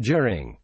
during